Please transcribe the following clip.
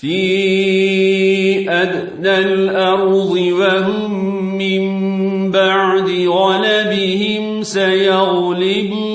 في أدنى الأرض وهم من بعد غلبهم سيغلبون.